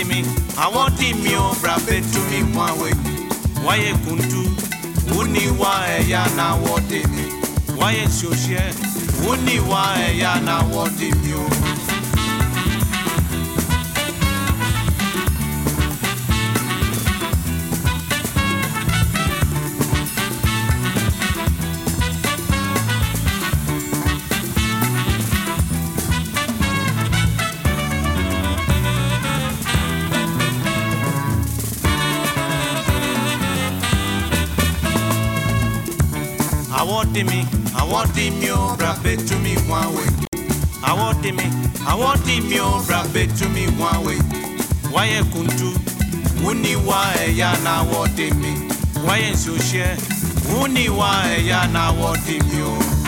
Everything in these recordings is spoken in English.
dì mí àwọn dì mí ó brave tú mi mọ àwẹ̀ wáyé kùntù ó ní wá ẹ̀yà náà wọ́ dì mí wáyé ṣòṣẹ́ ó ní wá ẹ̀yà náà wọ́ dì mí ó. Awɔdimio brabetumi mwawe awɔdimi awɔdimio brabetumi mwawe waye kuntu wuni wa ɛya na awɔdimi waye nsiohyɛ wuni wa ɛya na awɔdimio. The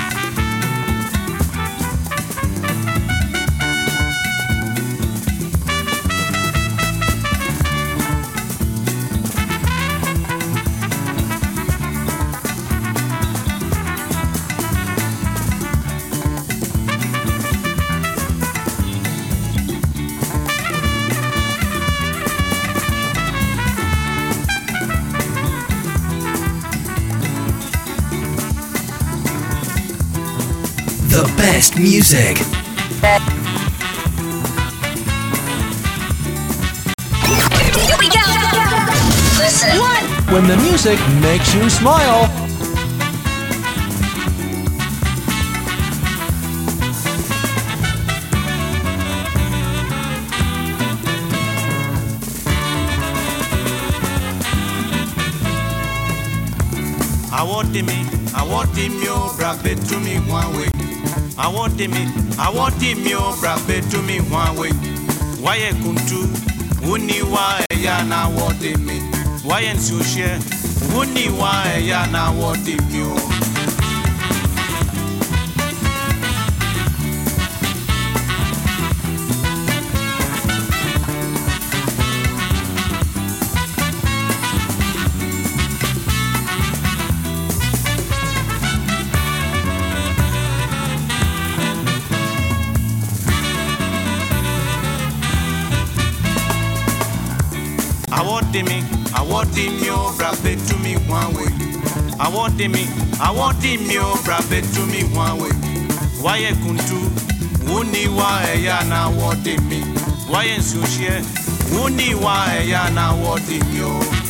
best music. Here we go. Listen. One. When the music makes you smile. Awɔdimi awɔdimio brabetumi mwawe awɔdimi awɔdimio brabetumi mwawe waye kuntu wuni wa ɛya na awɔdimi waye nsiohyɛ wuni wa ɛya na awɔdimio. awɔdimi awɔdimio brabetumi mwawe awɔdimi awɔdimio brabetumi mwawe waye kuntu? Wuni wa ɛya na awɔdimi waye nsiohyɛ wuni wa ɛya na awɔdimio. bedi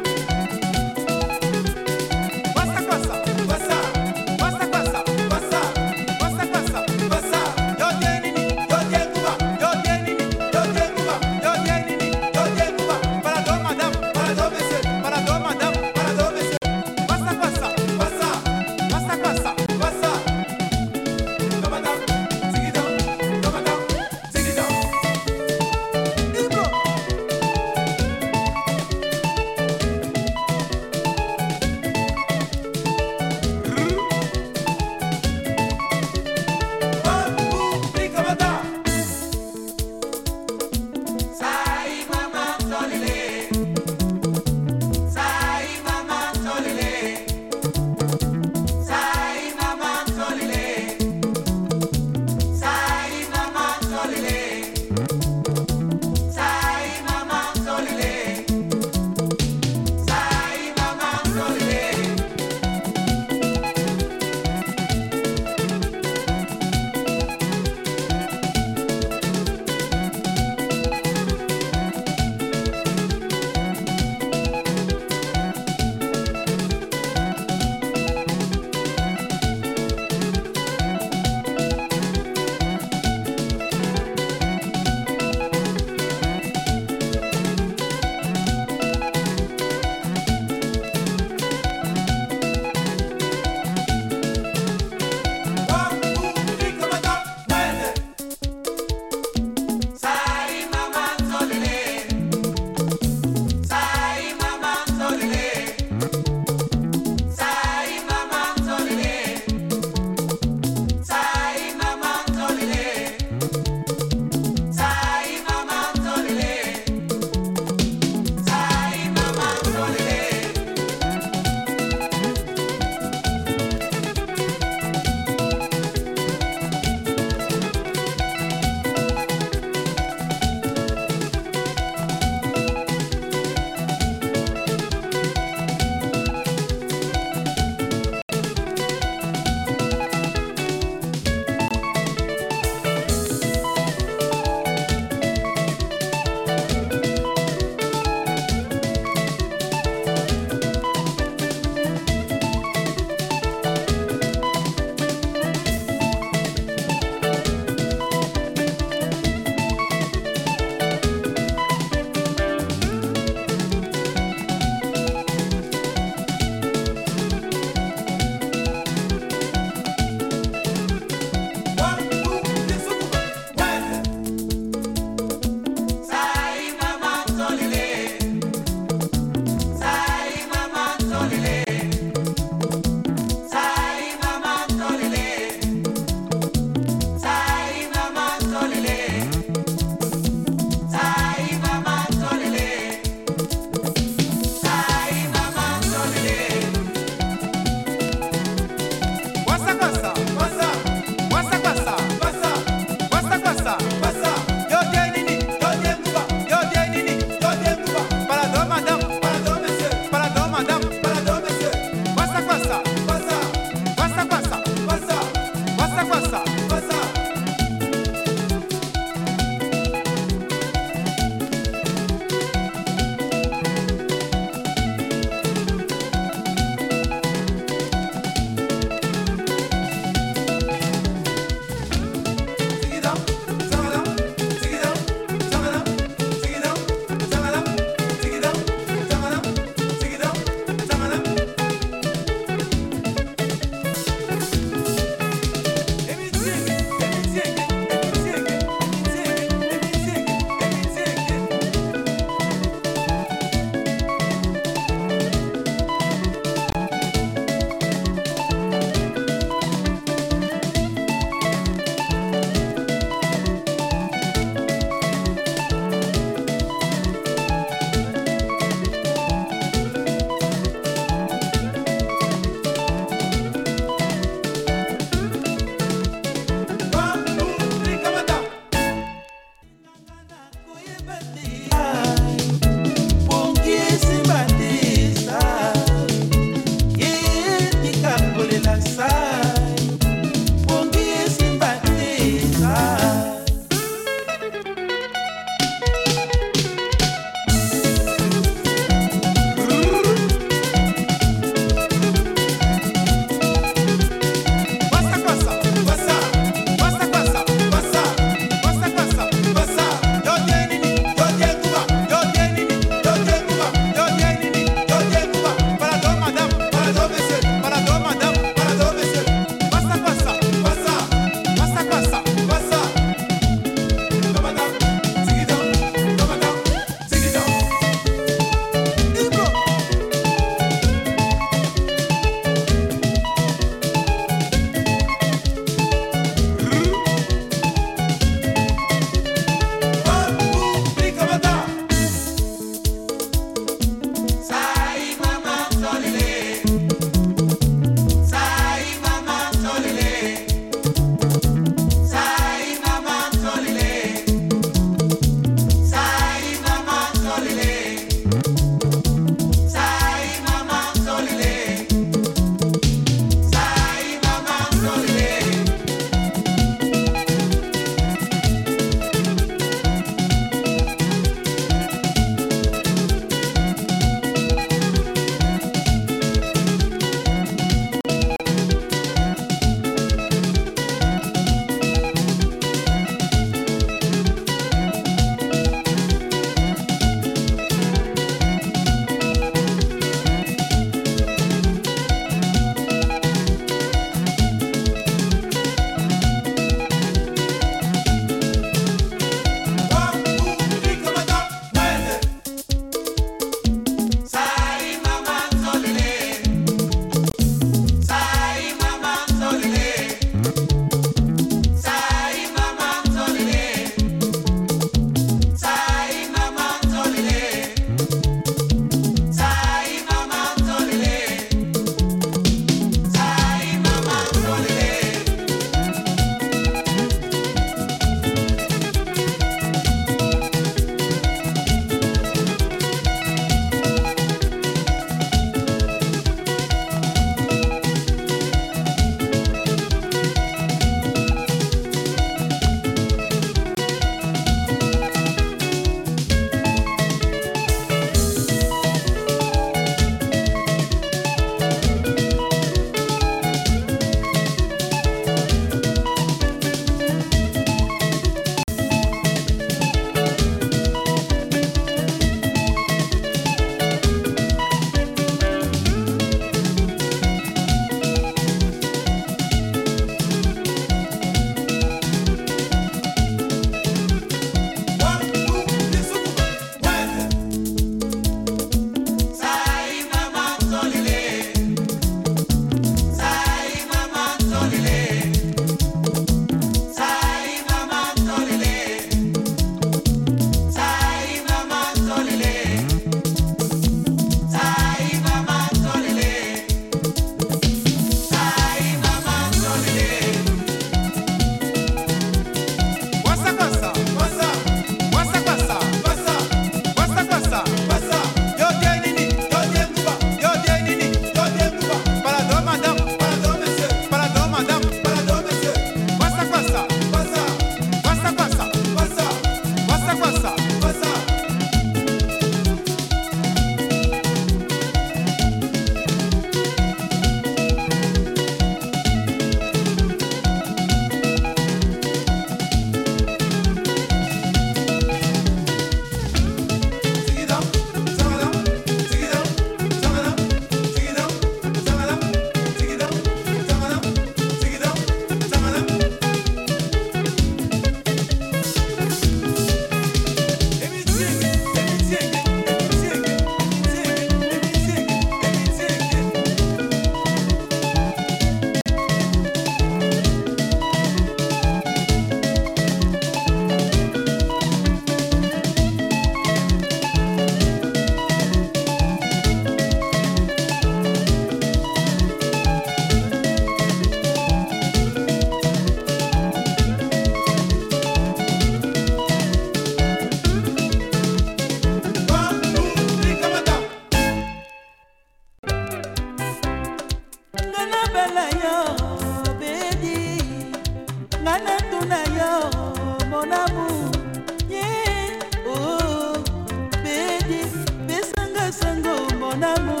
pesango monamo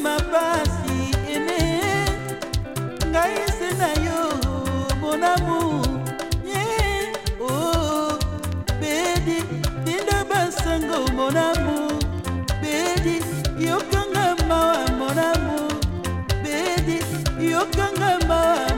ngai motema pasi ene. Ngai se na yo monamu ye. O bedi tinda basango monamu bedi yokanga mawa monamu bedi yokanga mawa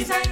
reason.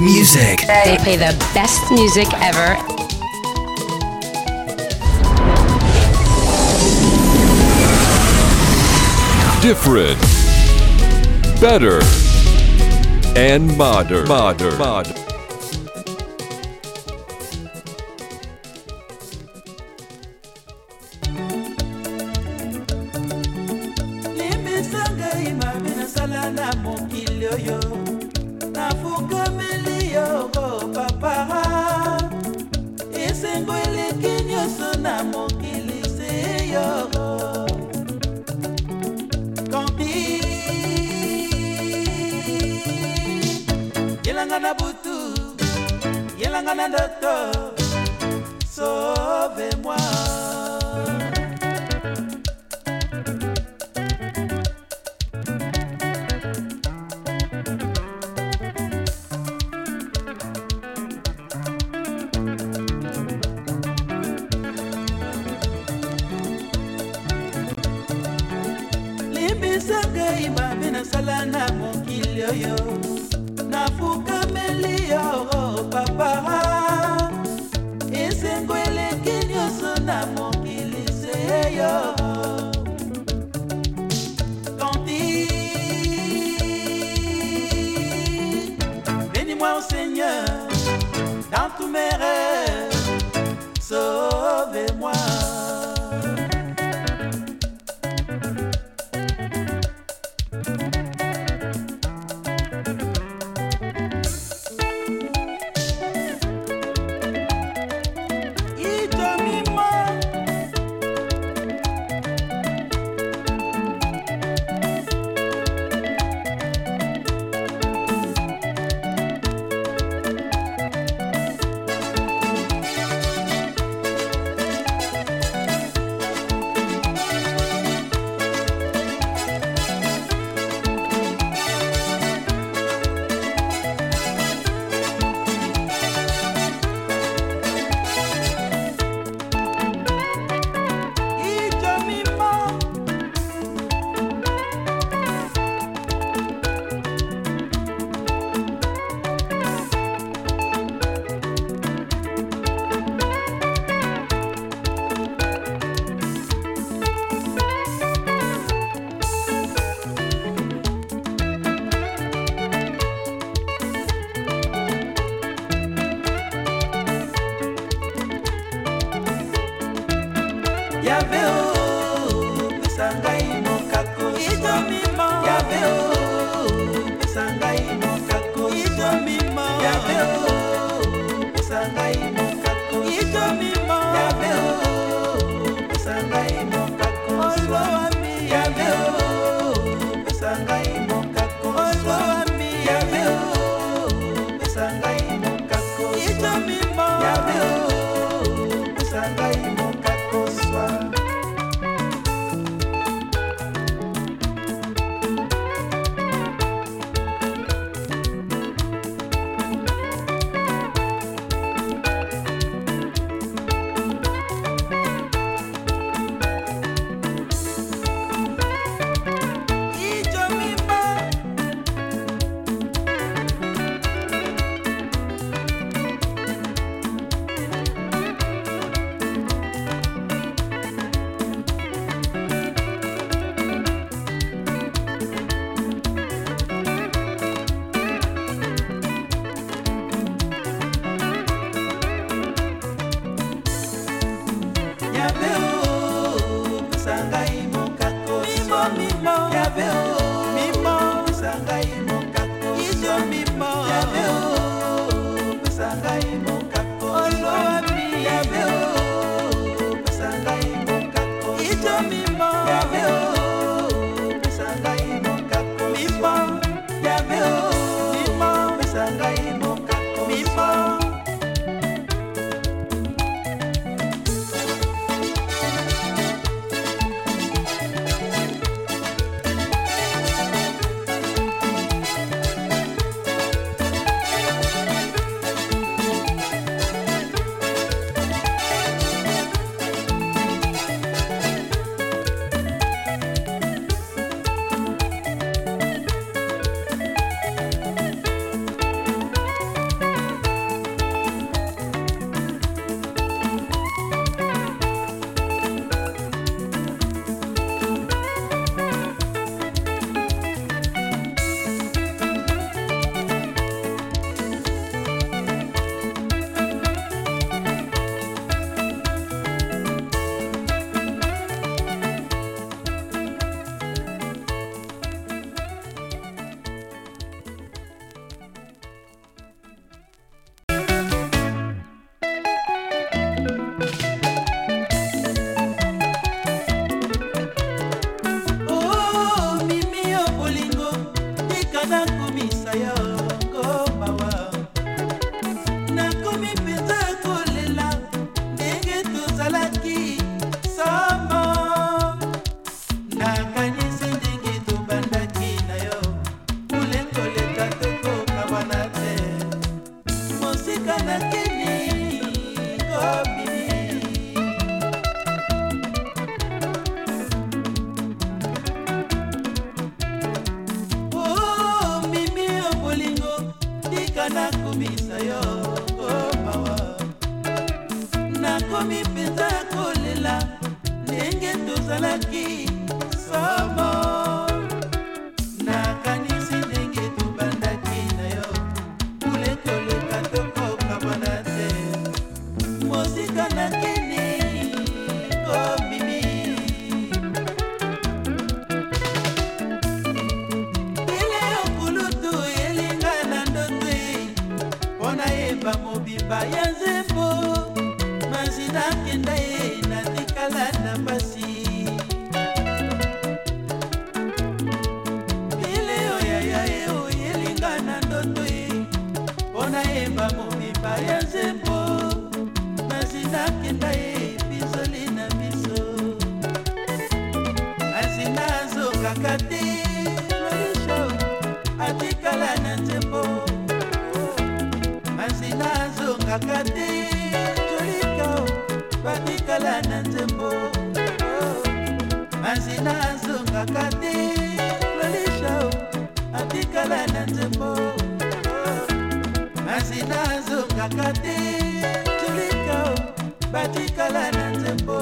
Music. They play the best music ever. Different. Better. And modern. Modern. modern. nafuka yelanga na butu yelanga na ndoto. Sauve moi asi nazongaka te jolikao batikala na nzembo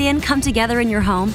in come together in your home?